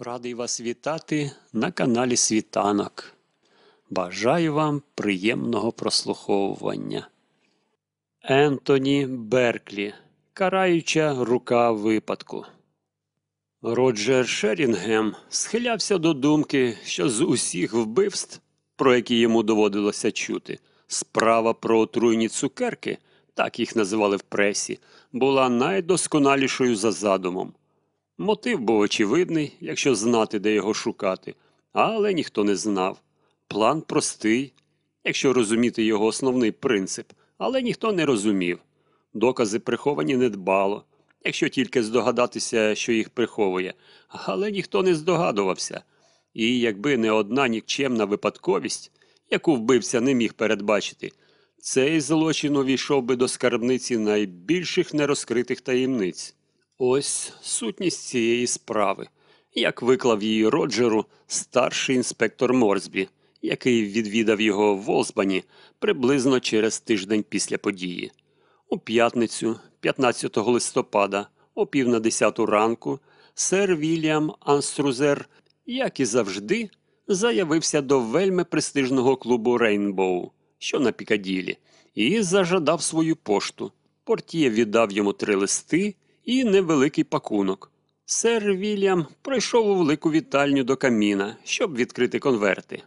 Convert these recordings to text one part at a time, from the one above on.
Радий вас вітати на каналі Світанок. Бажаю вам приємного прослуховування. Ентоні Берклі. Караюча рука випадку. Роджер Шерінгем схилявся до думки, що з усіх вбивств, про які йому доводилося чути, справа про отруйні цукерки, так їх називали в пресі, була найдосконалішою за задумом. Мотив був очевидний, якщо знати, де його шукати, але ніхто не знав. План простий, якщо розуміти його основний принцип, але ніхто не розумів. Докази приховані недбало, якщо тільки здогадатися, що їх приховує, але ніхто не здогадувався. І якби не одна нікчемна випадковість, яку вбивця не міг передбачити, цей злочин увійшов би до скарбниці найбільших нерозкритих таємниць. Ось сутність цієї справи, як виклав її Роджеру старший інспектор Морсбі, який відвідав його в Олсбані приблизно через тиждень після події. У п'ятницю, 15 листопада, о пів на десяту ранку, сер Вільям Анструзер, як і завжди, заявився до вельми престижного клубу Рейнбоу, що на Пікаділі, і зажадав свою пошту. Портіє віддав йому три листи і невеликий пакунок. Сер Вільям пройшов у велику вітальню до каміна, щоб відкрити конверти.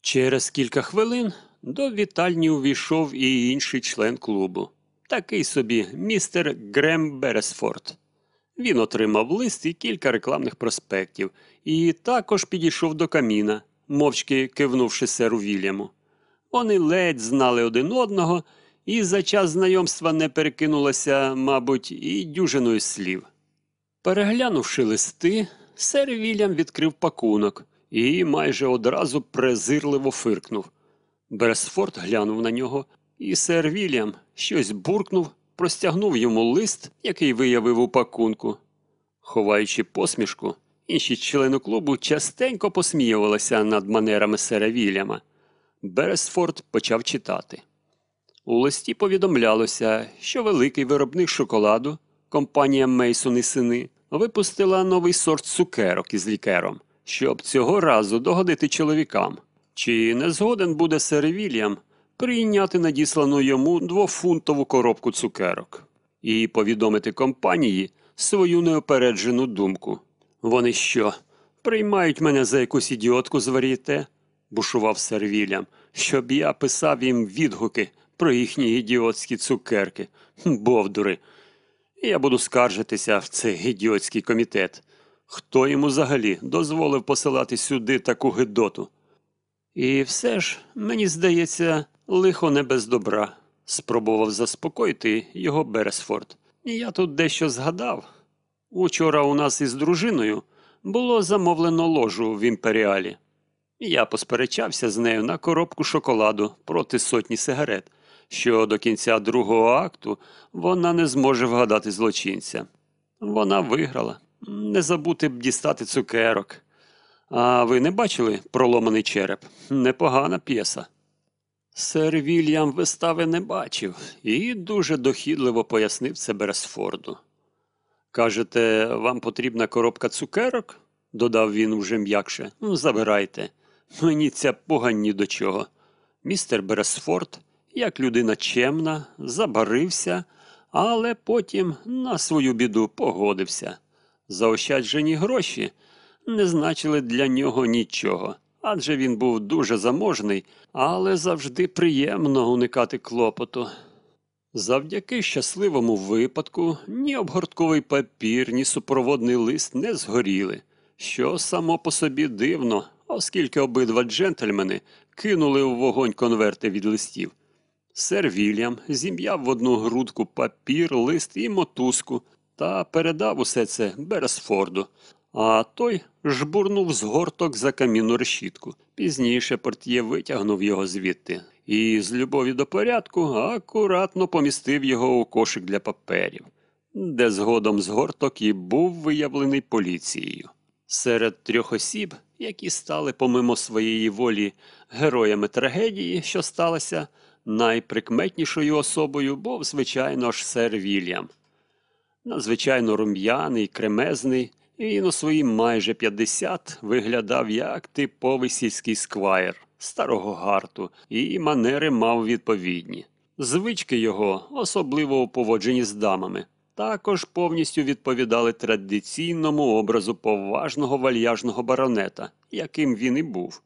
Через кілька хвилин до вітальні увійшов і інший член клубу, такий собі містер Грем Бересфорд. Він отримав лист і кілька рекламних проспектів, і також підійшов до каміна, мовчки кивнувши серу Вільяму. Вони ледь знали один одного, і за час знайомства не перекинулося, мабуть, і дюжиною слів. Переглянувши листи, сер Вільям відкрив пакунок і майже одразу презирливо фиркнув. Бересфорд глянув на нього, і сер Вільям щось буркнув, простягнув йому лист, який виявив у пакунку. Ховаючи посмішку, інші члени клубу частенько посміювалися над манерами сера Вільяма. Бересфорд почав читати. У листі повідомлялося, що великий виробник шоколаду, компанія Мейсон і сини, випустила новий сорт цукерок із лікером, щоб цього разу догодити чоловікам. Чи не згоден буде сер Вільям прийняти надіслану йому двофунтову коробку цукерок і повідомити компанії свою неопереджену думку. Вони що, приймають мене за якусь ідіотку з варієте? бушував сер Вільям, щоб я писав їм відгуки про їхні ідіотські цукерки. Бовдури. Я буду скаржитися в цей ідіотський комітет. Хто йому взагалі дозволив посилати сюди таку гидоту? І все ж, мені здається, лихо не без добра, спробував заспокоїти його Бересфорд. Я тут дещо згадав. Учора у нас із дружиною було замовлено ложу в імперіалі. Я посперечався з нею на коробку шоколаду проти сотні сигарет, що до кінця другого акту вона не зможе вгадати злочинця. Вона виграла. Не забути б дістати цукерок. А ви не бачили проломаний череп? Непогана п'єса. Сер Вільям вистави не бачив і дуже дохідливо пояснив це Бересфорду. Кажете, вам потрібна коробка цукерок? додав він уже м'якше. «Ну, Забирайте. Мені ця погань ні до чого. Містер Бересфорд, як людина чемна, забарився, але потім на свою біду погодився. Заощаджені гроші не значили для нього нічого, адже він був дуже заможний, але завжди приємно уникати клопоту. Завдяки щасливому випадку ні обгортковий папір, ні супроводний лист не згоріли, що само по собі дивно, оскільки обидва джентльмени кинули у вогонь конверти від листів. Сер Вільям зім'яв в одну грудку папір, лист і мотузку та передав усе це Бересфорду, а той жбурнув згорток за камінну решітку. Пізніше портьє витягнув його звідти і з любові до порядку акуратно помістив його у кошик для паперів, де згодом згорток і був виявлений поліцією. Серед трьох осіб, які стали помимо своєї волі героями трагедії, що сталося, найприкметнішою особою був, звичайно ж, сер Вільям. Надзвичайно рум'яний, кремезний, Він у свої майже 50 виглядав як типовий сільський сквайр старого гарту, і манери мав відповідні. Звички його, особливо у поводженні з дамами, також повністю відповідали традиційному образу поважного вальяжного баронета, яким він і був.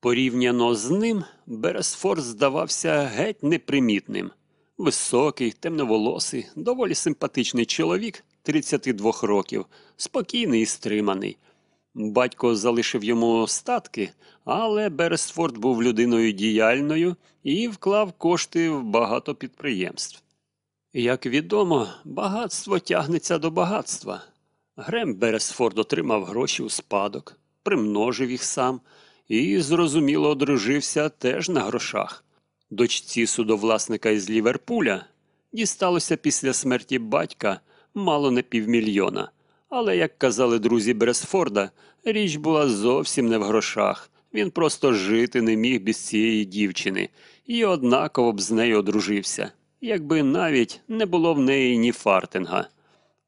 Порівняно з ним, Бересфорд здавався геть непримітним. Високий, темноволосий, доволі симпатичний чоловік 32 років, спокійний і стриманий. Батько залишив йому статки, але Бересфорд був людиною діяльною і вклав кошти в багато підприємств. Як відомо, багатство тягнеться до багатства. Грем Бересфорд отримав гроші у спадок, примножив їх сам і, зрозуміло, одружився теж на грошах. Дочці судовласника із Ліверпуля дісталося після смерті батька мало не півмільйона. Але, як казали друзі Бересфорда, річ була зовсім не в грошах. Він просто жити не міг без цієї дівчини і однаково б з нею одружився, якби навіть не було в неї ні фартинга.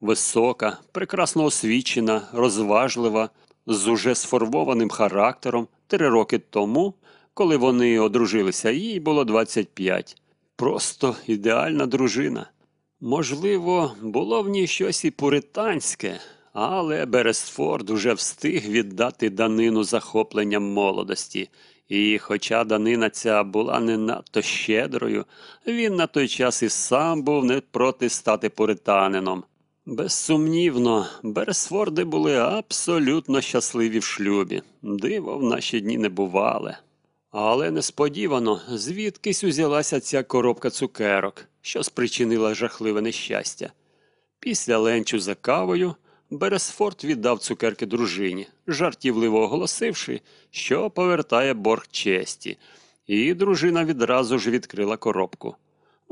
Висока, прекрасно освічена, розважлива, з уже сформованим характером три роки тому, коли вони одружилися, їй було 25. Просто ідеальна дружина. Можливо, було в ній щось і пуританське, але Бересфорд уже встиг віддати данину захопленням молодості. І, хоча данина ця була не надто щедрою, він на той час і сам був не проти стати пуританином. Безсумнівно, Бересфорди були абсолютно щасливі в шлюбі. Диво в наші дні не бувале. Але несподівано звідкись узялася ця коробка цукерок, що спричинила жахливе нещастя. Після ленчу за кавою Бересфорд віддав цукерки дружині, жартівливо оголосивши, що повертає борг честі, і дружина відразу ж відкрила коробку.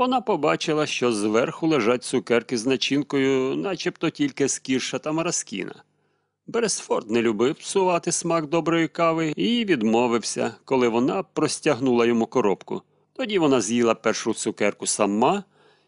Вона побачила, що зверху лежать цукерки з начинкою, начебто тільки з кірша та мараскіна. Бересфорд не любив псувати смак доброї кави і відмовився, коли вона простягнула йому коробку. Тоді вона з'їла першу цукерку сама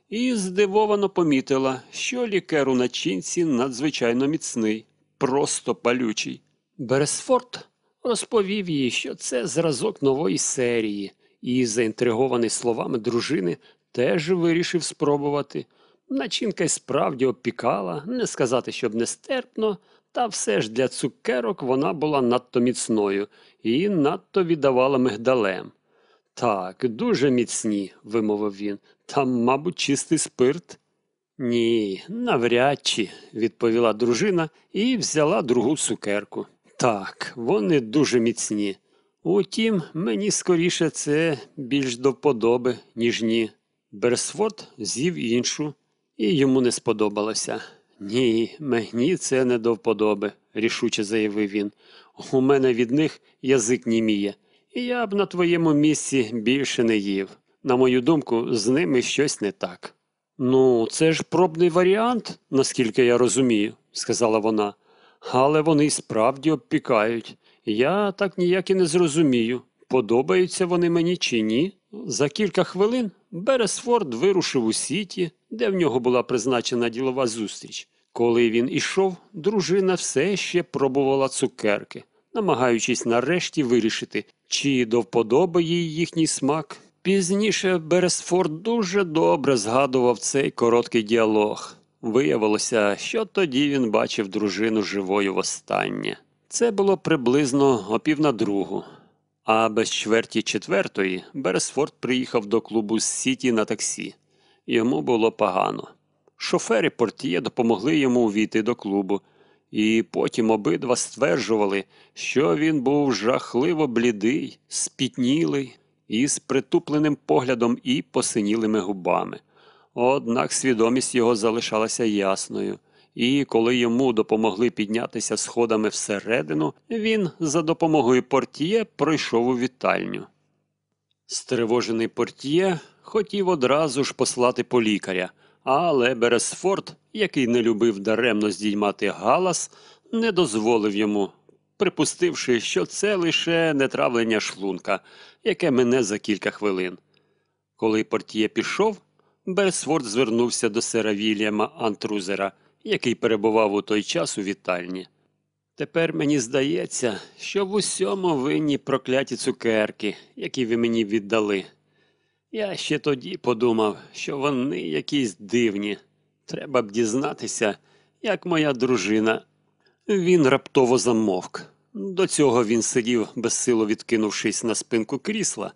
і здивовано помітила, що лікер у начинці надзвичайно міцний, просто палючий. Бересфорд розповів їй, що це зразок нової серії, і, заінтригований словами дружини, теж вирішив спробувати. Начинка й справді опікала, не сказати, щоб нестерпно, та все ж для цукерок вона була надто міцною і надто віддавала мигдалем. Так, дуже міцні, вимовив він. Там, мабуть, чистий спирт. Ні, навряд чи, відповіла дружина і взяла другу цукерку. Так, вони дуже міцні. Утім, мені скоріше це більш до вподоби, ніж ні. Берсфорд з'їв іншу, і йому не сподобалося. Ні, мені це не до вподоби, рішуче заявив він. У мене від них язик німіє. І я б на твоєму місці більше не їв. На мою думку, з ними щось не так. Ну, це ж пробний варіант, наскільки я розумію, сказала вона. Але вони справді обпікають. Я так ніяк і не зрозумію, подобаються вони мені чи ні. За кілька хвилин Бересфорд вирушив у сіті, де в нього була призначена ділова зустріч. Коли він ішов, дружина все ще пробувала цукерки, намагаючись нарешті вирішити, чи до вподоби їй їхній смак. Пізніше Бересфорд дуже добре згадував цей короткий діалог. Виявилося, що тоді він бачив дружину живою востаннє. Це було приблизно о пів на другу. А без чверті четвертої Бересфорд приїхав до клубу з Сіті на таксі. Йому було погано. Шофери портіє допомогли йому увійти до клубу, і потім обидва стверджували, що він був жахливо блідий, спітнілий, із притупленим поглядом і посинілими губами. Однак свідомість його залишалася ясною, і коли йому допомогли піднятися сходами всередину, він за допомогою портіє пройшов у вітальню. Стривожений портіє хотів одразу ж послати по лікаря, але Бересфорд, який не любив даремно здіймати галас, не дозволив йому, припустивши, що це лише нетравлення шлунка, яке мине за кілька хвилин. Коли портіє пішов, Бересфорд звернувся до сера Вільяма Антрузера, який перебував у той час у вітальні. Тепер мені здається, що в усьому винні прокляті цукерки, які ви мені віддали. Я ще тоді подумав, що вони якісь дивні. Треба б дізнатися, як моя дружина. Він раптово замовк. До цього він сидів, безсило відкинувшись на спинку крісла,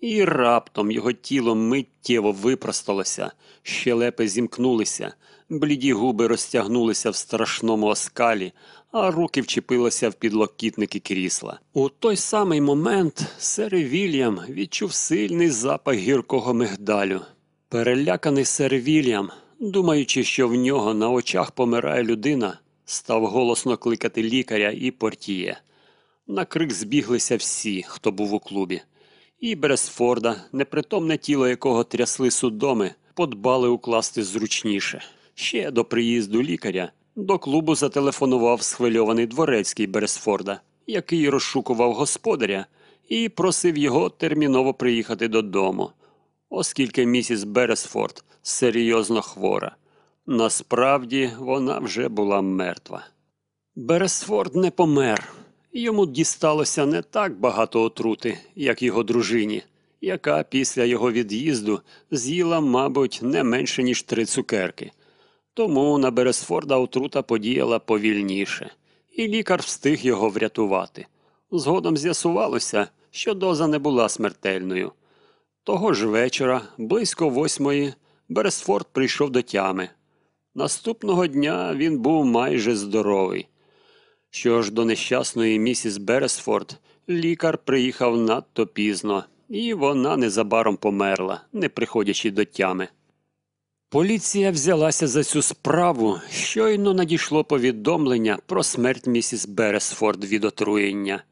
і раптом його тіло миттєво випросталося, щелепи зімкнулися, бліді губи розтягнулися в страшному оскалі, а руки вчепилися в підлокітники крісла. У той самий момент сер Вільям відчув сильний запах гіркого мигдалю. Переляканий сер Вільям, думаючи, що в нього на очах помирає людина, став голосно кликати лікаря і портіє. На крик збіглися всі, хто був у клубі. І Бересфорда, непритомне тіло якого трясли судоми, подбали укласти зручніше. Ще до приїзду лікаря до клубу зателефонував схвильований дворецький Бересфорда, який розшукував господаря і просив його терміново приїхати додому, оскільки місіс Бересфорд серйозно хвора. Насправді вона вже була мертва. Бересфорд не помер. Йому дісталося не так багато отрути, як його дружині, яка після його від'їзду з'їла, мабуть, не менше, ніж три цукерки. Тому на Бересфорда отрута подіяла повільніше, і лікар встиг його врятувати. Згодом з'ясувалося, що доза не була смертельною. Того ж вечора, близько восьмої, Бересфорд прийшов до тями. Наступного дня він був майже здоровий. Що ж до нещасної місіс Бересфорд, лікар приїхав надто пізно, і вона незабаром померла, не приходячи до тями. Поліція взялася за цю справу, щойно надійшло повідомлення про смерть місіс Бересфорд від отруєння,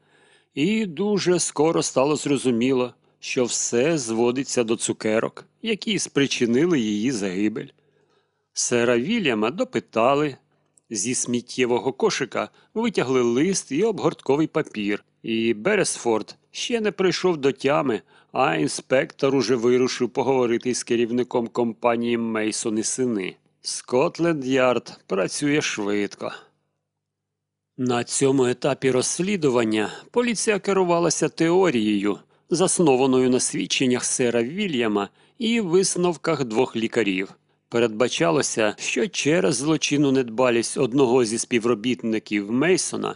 і дуже скоро стало зрозуміло, що все зводиться до цукерок, які спричинили її загибель. Сера Вільяма допитали. Зі сміттєвого кошика витягли лист і обгортковий папір, і Бересфорд ще не прийшов до тями, а інспектор уже вирушив поговорити з керівником компанії Мейсон і сини. Скотленд Ярд працює швидко. На цьому етапі розслідування поліція керувалася теорією, заснованою на свідченнях сера Вільяма і висновках двох лікарів. Передбачалося, що через злочинну недбалість одного зі співробітників Мейсона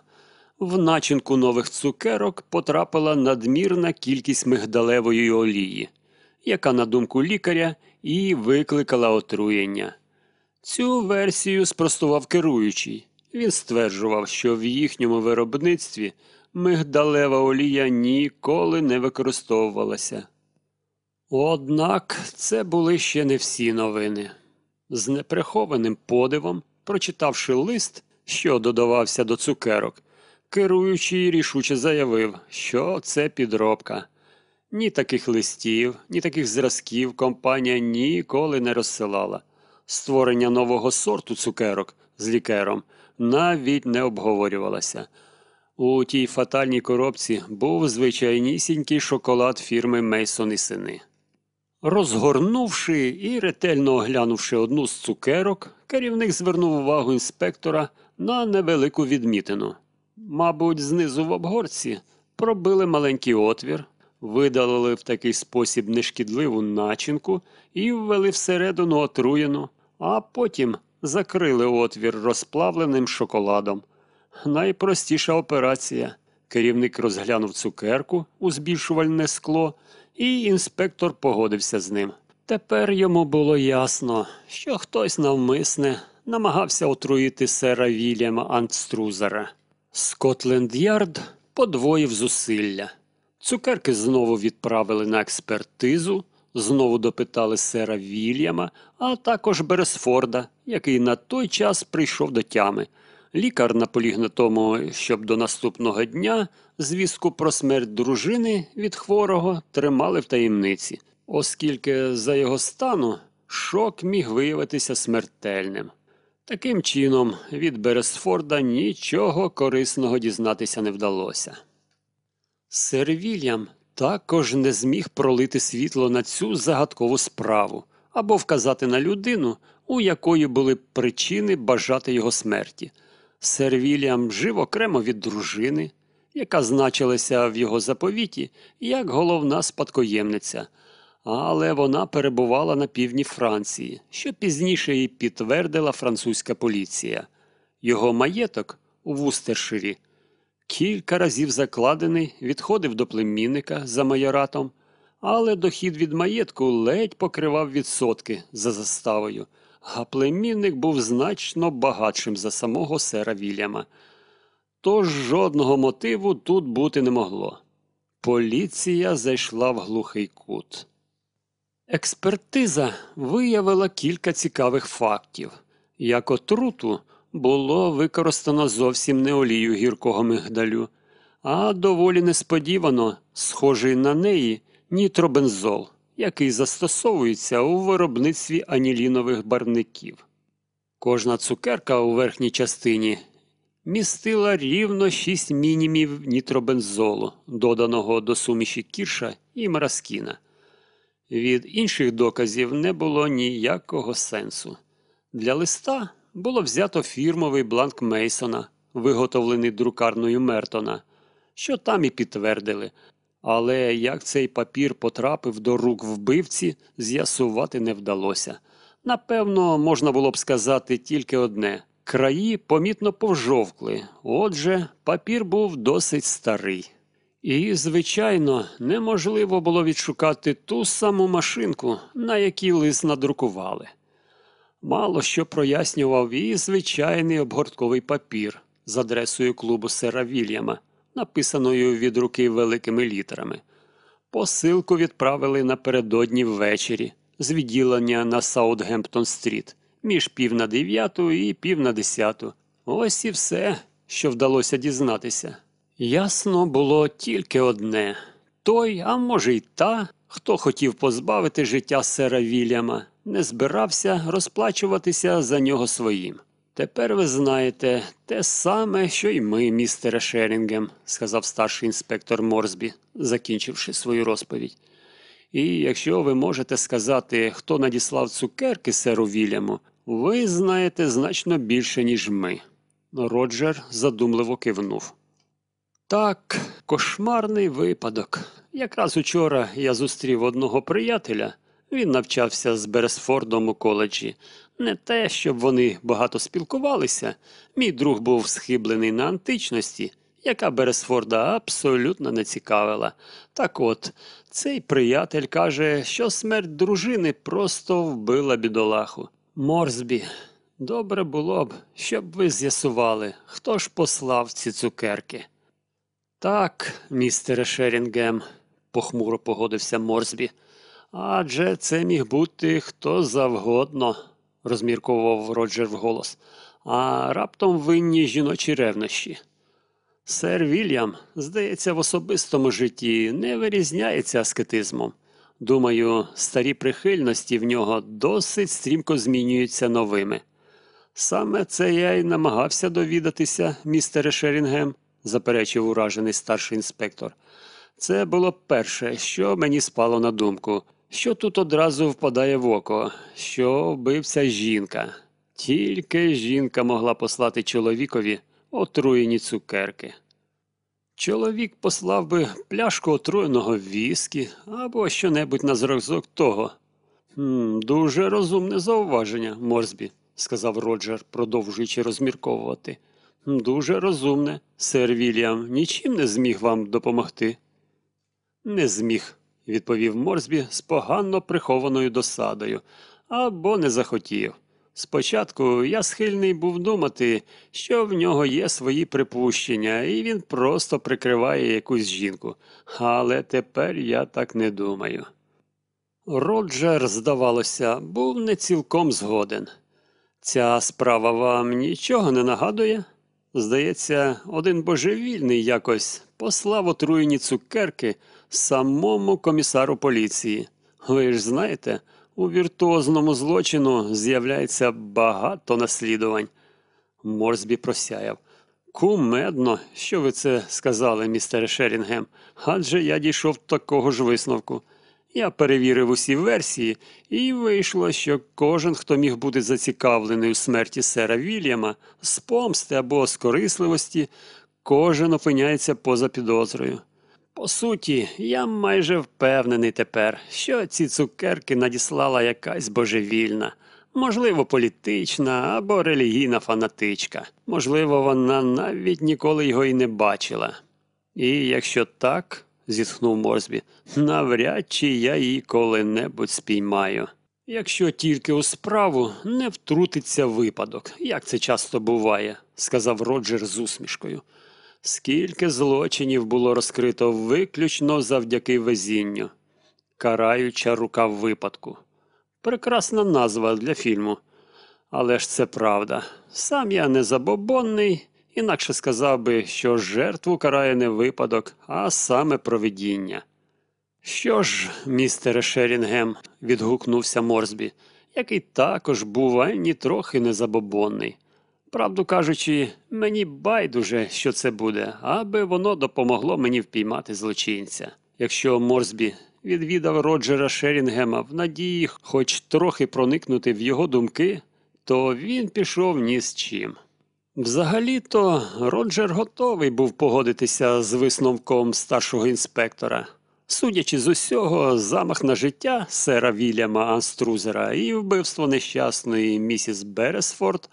в начинку нових цукерок потрапила надмірна кількість мигдалевої олії, яка, на думку лікаря, і викликала отруєння. Цю версію спростував керуючий. Він стверджував, що в їхньому виробництві мигдалева олія ніколи не використовувалася. Однак це були ще не всі новини. З неприхованим подивом, прочитавши лист, що додавався до цукерок, керуючий рішуче заявив, що це підробка. Ні таких листів, ні таких зразків компанія ніколи не розсилала. Створення нового сорту цукерок з лікером навіть не обговорювалося. У тій фатальній коробці був звичайнісінький шоколад фірми Мейсон і сини. Розгорнувши і ретельно оглянувши одну з цукерок, керівник звернув увагу інспектора на невелику відмітину. Мабуть, знизу в обгорці пробили маленький отвір, видалили в такий спосіб нешкідливу начинку і ввели всередину отруєну, а потім закрили отвір розплавленим шоколадом. Найпростіша операція. Керівник розглянув цукерку у збільшувальне скло, і інспектор погодився з ним. Тепер йому було ясно, що хтось навмисне намагався отруїти сера Вільяма Антструзера. Скотленд Ярд подвоїв зусилля. Цукерки знову відправили на експертизу, знову допитали сера Вільяма, а також Бересфорда, який на той час прийшов до тями. Лікар наполіг на тому, щоб до наступного дня звістку про смерть дружини від хворого тримали в таємниці, оскільки за його стану шок міг виявитися смертельним. Таким чином, від Бересфорда нічого корисного дізнатися не вдалося. Сер Вільям також не зміг пролити світло на цю загадкову справу або вказати на людину, у якої були причини бажати його смерті. Сер Вільям жив окремо від дружини, яка значилася в його заповіті як головна спадкоємниця, але вона перебувала на півдні Франції, що пізніше і підтвердила французька поліція. Його маєток у Вустерширі кілька разів закладений, відходив до племінника за майоратом, але дохід від маєтку ледь покривав відсотки за заставою, а племінник був значно багатшим за самого сера Вільяма. Тож жодного мотиву тут бути не могло. Поліція зайшла в глухий кут. Експертиза виявила кілька цікавих фактів. Як отруту було використано зовсім не олію гіркого мигдалю, а доволі несподівано схожий на неї нітробензол, який застосовується у виробництві анілінових барвників. Кожна цукерка у верхній частині містила рівно 6 мінімів нітробензолу, доданого до суміші кірша і мараскіна. Від інших доказів не було ніякого сенсу. Для листа було взято фірмовий бланк Мейсона, виготовлений друкарною Мертона, що там і підтвердили. Але як цей папір потрапив до рук вбивці, з'ясувати не вдалося. Напевно, можна було б сказати тільки одне краї помітно повжовкли, отже, папір був досить старий. І, звичайно, неможливо було відшукати ту саму машинку, на якій лист надрукували. Мало що прояснював і звичайний обгортковий папір з адресою клубу сера Вільяма, написаною від руки великими літерами. Посилку відправили напередодні ввечері з відділення на Саутгемптон стріт між пів на дев'яту і пів на десяту. Ось і все, що вдалося дізнатися. Ясно було тільки одне той, а може й та, хто хотів позбавити життя сера Вільяма, не збирався розплачуватися за нього своїм. Тепер ви знаєте те саме, що й ми, містере Шерінгем, сказав старший інспектор Морсбі, закінчивши свою розповідь. І якщо ви можете сказати, хто надіслав цукерки серу Вільяму, ви знаєте значно більше, ніж ми. Роджер задумливо кивнув. Так, кошмарний випадок. Якраз учора я зустрів одного приятеля. Він навчався з Бересфордом у коледжі. Не те, щоб вони багато спілкувалися. Мій друг був схиблений на античності, яка Бересфорда абсолютно не цікавила. Так от, цей приятель каже, що смерть дружини просто вбила бідолаху. Морсбі, добре було б, щоб ви з'ясували, хто ж послав ці цукерки. Так, містере Шерінгем, похмуро погодився Морсбі. Адже це міг бути хто завгодно, розмірковував Роджер вголос, а раптом винні жіночі ревнощі. Сер Вільям, здається, в особистому житті не вирізняється аскетизмом. Думаю, старі прихильності в нього досить стрімко змінюються новими. Саме це я й намагався довідатися, містере Шерінгем, заперечив уражений старший інспектор. Це було перше, що мені спало на думку, що тут одразу впадає в око, що вбивця жінка. Тільки жінка могла послати чоловікові отруєні цукерки. Чоловік послав би пляшку отруєного віскі або щонебудь на зразок того. «Хм, Дуже розумне зауваження, Морсбі, сказав Роджер, продовжуючи розмірковувати. Дуже розумне, сер Вільям, нічим не зміг вам допомогти. Не зміг, відповів Морсбі з погано прихованою досадою, або не захотів. Спочатку я схильний був думати, що в нього є свої припущення, і він просто прикриває якусь жінку. Але тепер я так не думаю. Роджер, здавалося, був не цілком згоден. Ця справа вам нічого не нагадує? Здається, один божевільний якось послав отруєні цукерки самому комісару поліції. Ви ж знаєте, у віртуозному злочину з'являється багато наслідувань. Морсбі просяяв. Кумедно, що ви це сказали, містере Шерінгем, адже я дійшов такого ж висновку. Я перевірив усі версії, і вийшло, що кожен, хто міг бути зацікавлений у смерті сера Вільяма, з помсти або з корисливості, кожен опиняється поза підозрою. По суті, я майже впевнений тепер, що ці цукерки надіслала якась божевільна, можливо, політична або релігійна фанатичка. Можливо, вона навіть ніколи його і не бачила. І якщо так, зітхнув Морсбі, навряд чи я її коли-небудь спіймаю. Якщо тільки у справу не втрутиться випадок, як це часто буває, сказав Роджер з усмішкою. Скільки злочинів було розкрито виключно завдяки везінню. Караюча рука випадку. Прекрасна назва для фільму. Але ж це правда. Сам я не забобонний, інакше сказав би, що жертву карає не випадок, а саме провидіння. Що ж, містере Шерінгем, відгукнувся Морсбі, який також був ані трохи не забобонний. Правду кажучи, мені байдуже, що це буде, аби воно допомогло мені впіймати злочинця. Якщо Морсбі відвідав Роджера Шерінгема в надії хоч трохи проникнути в його думки, то він пішов ні з чим. Взагалі-то Роджер готовий був погодитися з висновком старшого інспектора. Судячи з усього, замах на життя сера Вільяма Анструзера і вбивство нещасної місіс Бересфорд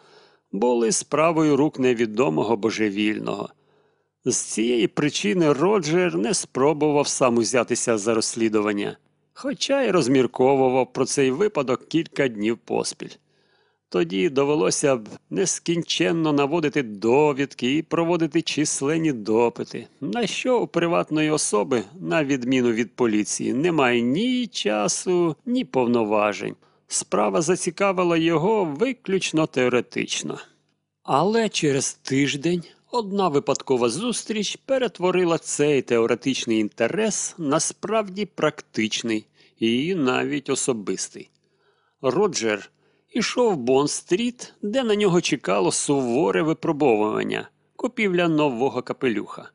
були справою рук невідомого божевільного. З цієї причини Роджер не спробував сам узятися за розслідування, хоча й розмірковував про цей випадок кілька днів поспіль. Тоді довелося б нескінченно наводити довідки і проводити численні допити, на що у приватної особи, на відміну від поліції, немає ні часу, ні повноважень. Справа зацікавила його виключно теоретично. Але через тиждень одна випадкова зустріч перетворила цей теоретичний інтерес на справді практичний і навіть особистий. Роджер ішов Бонд-стріт, де на нього чекало суворе випробовування, купівля нового капелюха.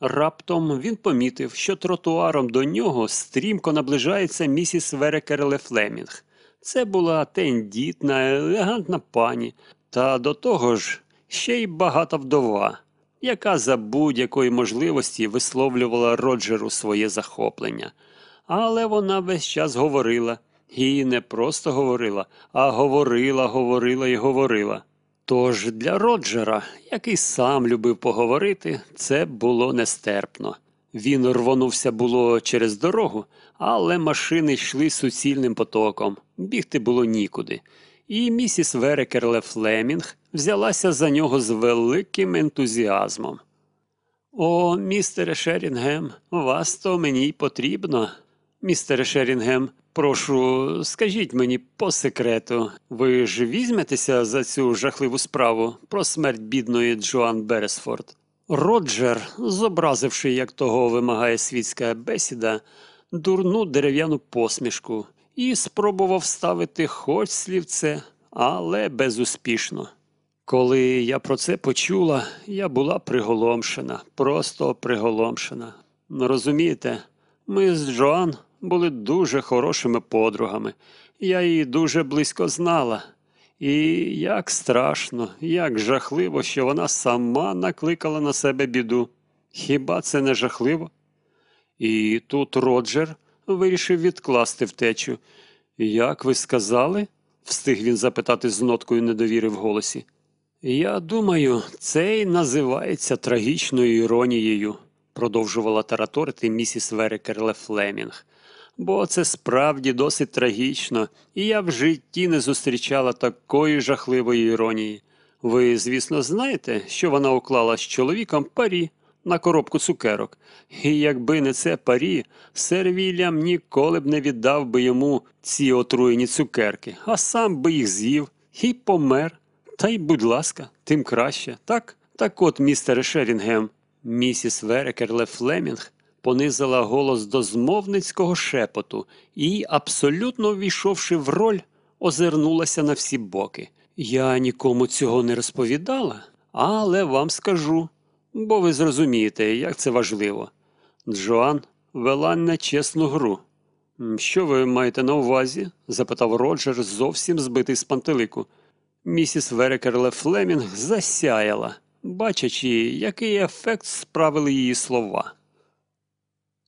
Раптом він помітив, що тротуаром до нього стрімко наближається місіс Верекер-ле-Флемінг. Це була тендітна, елегантна пані, та до того ж ще й багата вдова, яка за будь-якої можливості висловлювала Роджеру своє захоплення. Але вона весь час говорила, і не просто говорила, а говорила, говорила і говорила. Тож для Роджера, який сам любив поговорити, це було нестерпно. Він рвонувся було через дорогу, але машини йшли суцільним потоком, бігти було нікуди. І місіс Верекерле Флемінг взялася за нього з великим ентузіазмом. О, містере Шерінгем, вас то мені й потрібно. Містере Шерінгем, прошу, скажіть мені по секрету, ви ж візьметеся за цю жахливу справу про смерть бідної Джоан Бересфорд? Роджер, зобразивши, як того вимагає світська бесіда, дурну дерев'яну посмішку і спробував ставити хоч слівце, але безуспішно. Коли я про це почула, я була приголомшена, просто приголомшена. Розумієте, ми з Джоан були дуже хорошими подругами, я її дуже близько знала. І як страшно, як жахливо, що вона сама накликала на себе біду. Хіба це не жахливо? І тут Роджер вирішив відкласти втечу. Як ви сказали? встиг він запитати з ноткою недовіри в голосі. Я думаю, це й називається трагічною іронією, продовжувала тараторити місіс Верекерле Флемінг. Бо це справді досить трагічно, і я в житті не зустрічала такої жахливої іронії. Ви, звісно, знаєте, що вона уклала з чоловіком парі на коробку цукерок, і якби не це парі, сер Вільям ніколи б не віддав би йому ці отруєні цукерки, а сам би їх з'їв і помер. Та й, будь ласка, тим краще, так? Так от, містере Шерінгем, місіс Верекерле Флемінг понизила голос до змовницького шепоту і, абсолютно ввійшовши в роль, озирнулася на всі боки. Я нікому цього не розповідала, але вам скажу, бо ви зрозумієте, як це важливо. Джоан вела нечесну гру. Що ви маєте на увазі? запитав Роджер, зовсім збитий з пантелику. Місіс Верекерле Флемінг засяяла, бачачи, який ефект справили її слова.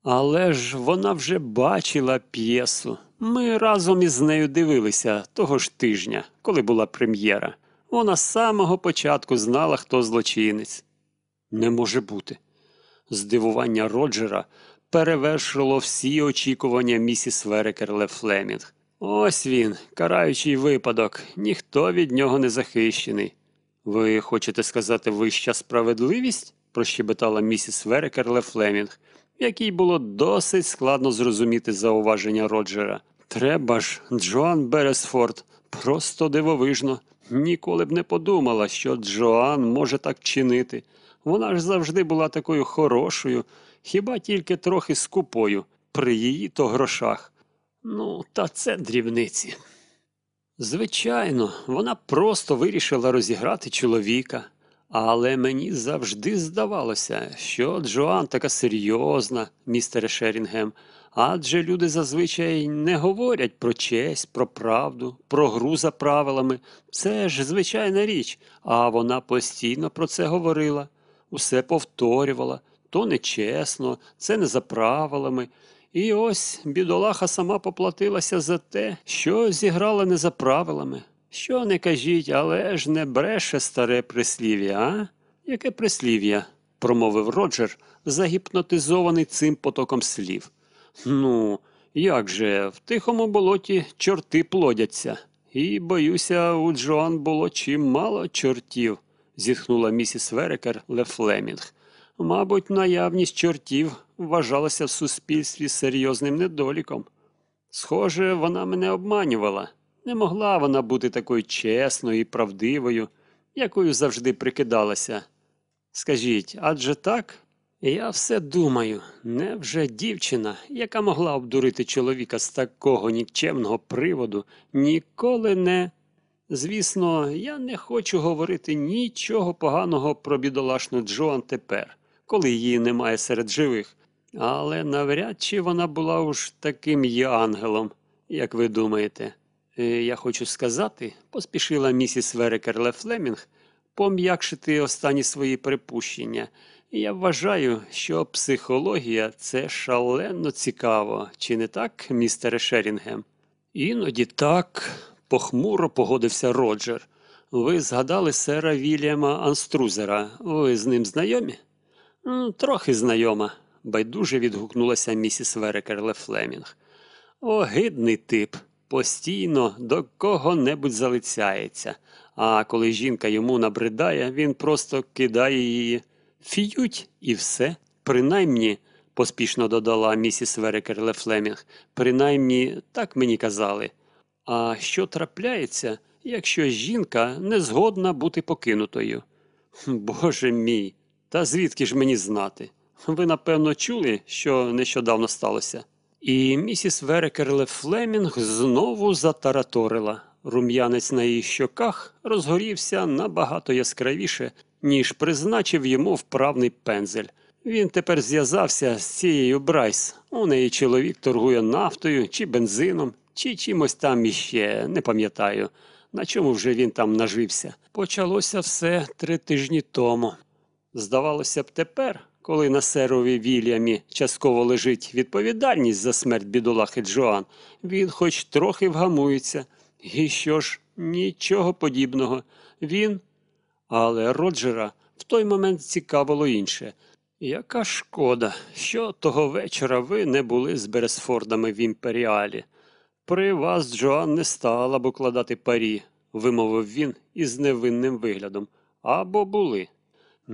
Але ж вона вже бачила п'єсу. Ми разом із нею дивилися того ж тижня, коли була прем'єра. Вона з самого початку знала, хто злочинець. Не може бути. Здивування Роджера перевершило всі очікування місіс Верекерле Флемінг. Ось він, караючий випадок, ніхто від нього не захищений. Ви хочете сказати вища справедливість? прощебетала місіс Верекерле Флемінг, якій було досить складно зрозуміти зауваження Роджера. Треба ж, Джоан Бересфорд, просто дивовижно. Ніколи б не подумала, що Джоан може так чинити. Вона ж завжди була такою хорошою, хіба тільки трохи скупою, при її то грошах. Ну, та це дрібниці. Звичайно, вона просто вирішила розіграти чоловіка. Але мені завжди здавалося, що Джоан така серйозна, містере Шерінгем, адже люди зазвичай не говорять про честь, про правду, про гру за правилами. Це ж звичайна річ, а вона постійно про це говорила, усе повторювала, то нечесно, це не за правилами. І ось бідолаха сама поплатилася за те, що зіграла не за правилами. Що не кажіть, але ж не бреше старе прислів'я, а? Яке прислів'я? промовив Роджер, загіпнотизований цим потоком слів. Ну, як же, в тихому болоті чорти плодяться. І, боюся, у Джоан було чимало чортів, зітхнула місіс Верекер Лефлемінг. Мабуть, наявність чортів вважалася в суспільстві серйозним недоліком. Схоже, вона мене обманювала. Не могла вона бути такою чесною і правдивою, якою завжди прикидалася. Скажіть, адже так? Я все думаю, невже дівчина, яка могла обдурити чоловіка з такого нікчемного приводу, ніколи не. Звісно, я не хочу говорити нічого поганого про бідолашну Джоан тепер, коли її немає серед живих, але навряд чи вона була уж таким є ангелом, як ви думаєте. Е, Я хочу сказати, поспішила місіс Верекерле Флемінг пом'якшити останні свої припущення. Я вважаю, що психологія це шалено цікаво, чи не так, містере Шерінгем? Іноді так, похмуро погодився Роджер. Ви згадали сера Вільяма Анструзера. Ви з ним знайомі? Трохи знайома, байдуже відгукнулася місіс Верекерле Флемінг. Огидний тип, постійно до кого-небудь залицяється, а коли жінка йому набридає, він просто кидає її. Фіють і все. Принаймні, поспішно додала місіс Верекерле Флемінг, принаймні так мені казали. А що трапляється, якщо жінка не згодна бути покинутою? Боже мій, та звідки ж мені знати? Ви, напевно, чули, що нещодавно сталося? І місіс Верекерле Флемінг знову затараторила. Рум'янець на її щоках розгорівся набагато яскравіше, ніж призначив йому вправний пензель. Він тепер зв'язався з цією Брайс. У неї чоловік торгує нафтою чи бензином, чи чимось там іще, не пам'ятаю. На чому вже він там нажився. Почалося все три тижні тому. Здавалося б, тепер, коли на серові Вільямі частково лежить відповідальність за смерть бідолахи Джоан, він хоч трохи вгамується. І що ж, нічого подібного. Він. Але Роджера в той момент цікавило інше. Яка шкода, що того вечора ви не були з Бересфордами в імперіалі. При вас Джоан не стала б укладати парі, вимовив він із невинним виглядом. Або були.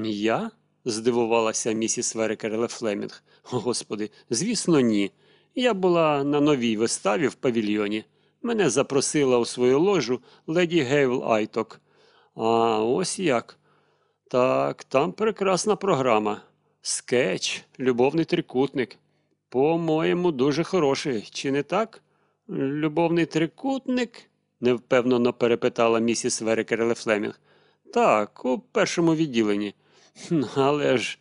Я? Здивувалася місіс Верекерле Флемінг. Господи, звісно, ні. Я була на новій виставі в павільйоні. Мене запросила у свою ложу леді Гейвл Айток. А ось як. Так, там прекрасна програма. Скетч, любовний трикутник. По-моєму, дуже хороший, чи не так? Любовний трикутник? невпевнено перепитала місіс Верекерле Флемінг. Так, у першому відділенні. «Хм, Але ж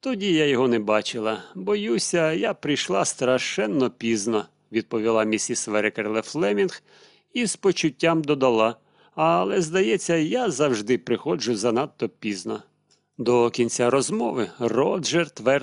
тоді я його не бачила. Боюся, я прийшла страшенно пізно. відповіла місіс Верекерле Флемінг і з почуттям додала. Але, здається, я завжди приходжу занадто пізно. До кінця розмови Роджер твердо